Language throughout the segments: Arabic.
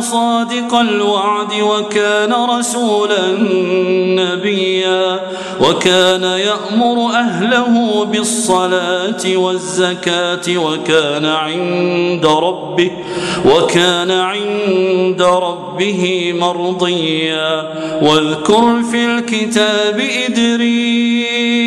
صادق الوعد وكان رسولا نبيا وكان يأمر أهله بالصلاة والزكاة وكان عند ربه وكان عند ربه مرضيا. واذكر في الكتاب إدريس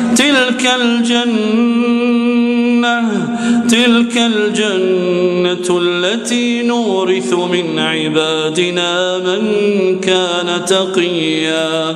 تلك الجنة تلك الجنة التي نورث من عبادنا من كان تقيا.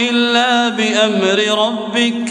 إلا بأمر ربك.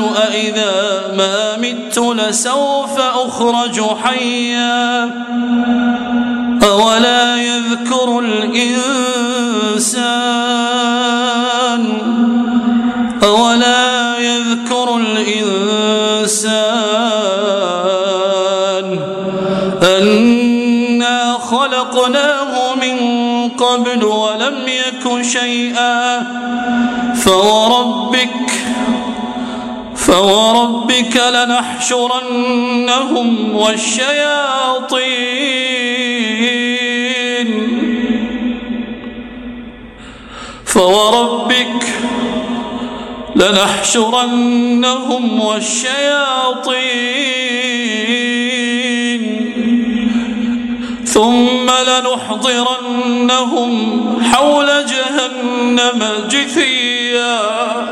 أئذا ما مت لسوف أخرج حيا أولا يذكر الإنسان أولا يذكر الإنسان أنا خلقناه من قبل ولم يك شيئا فوربك فوربك لنحشرنهم والشياطين. فوربك لنحشرنهم والشياطين. ثم لنحضرنهم حول جهنم جثيا.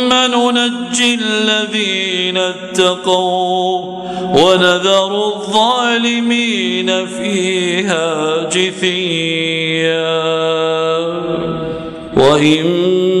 ننجي الذين اتقوا ونذر الظالمين فيها جثيا. وإن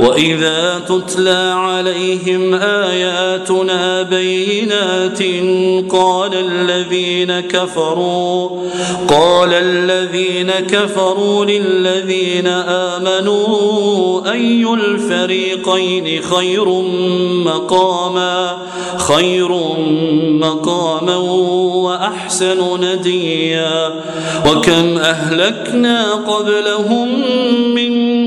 وإذا تتلى عليهم آياتنا بينات قال الذين كفروا قال الذين كفروا للذين آمنوا أي الفريقين خير مقاما خير مقاما وأحسن نديا وكم أهلكنا قبلهم من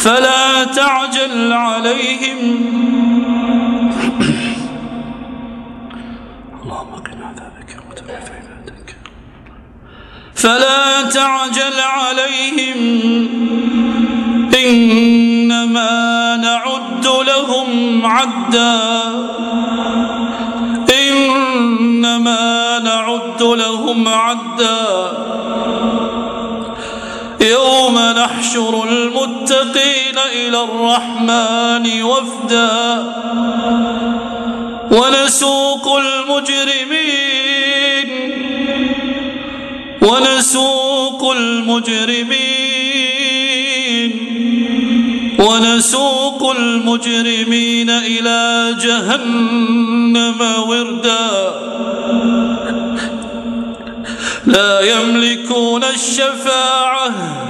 فلا تعجل عليهم. اللهم قنا عذابك وتوفى عبادك فلا تعجل عليهم. إنما نعد لهم عدا. إنما نعد لهم عدا. نحشر المتقين إلى الرحمن وفدا ونسوق المجرمين ونسوق المجرمين ونسوق المجرمين إلى جهنم وردا. لا يملكون الشفاعة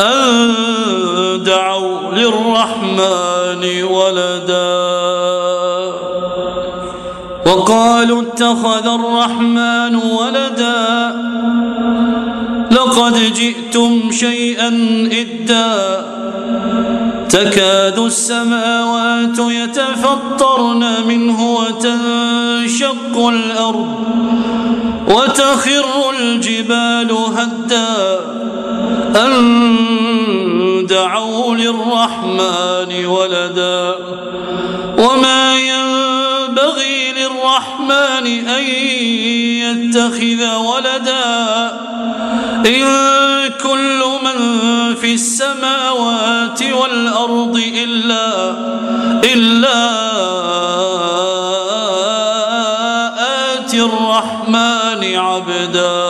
أن دعوا للرحمن ولدا. وقالوا اتخذ الرحمن ولدا. لقد جئتم شيئا إدا. تكاد السماوات يتفطرن منه وتنشق الأرض وتخر الجبال هدا. أن دعوا للرحمن ولدا. وما ينبغي للرحمن أن يتخذ ولدا. إن كل من في السماوات والأرض إلا إلا آتي الرحمن عبدا.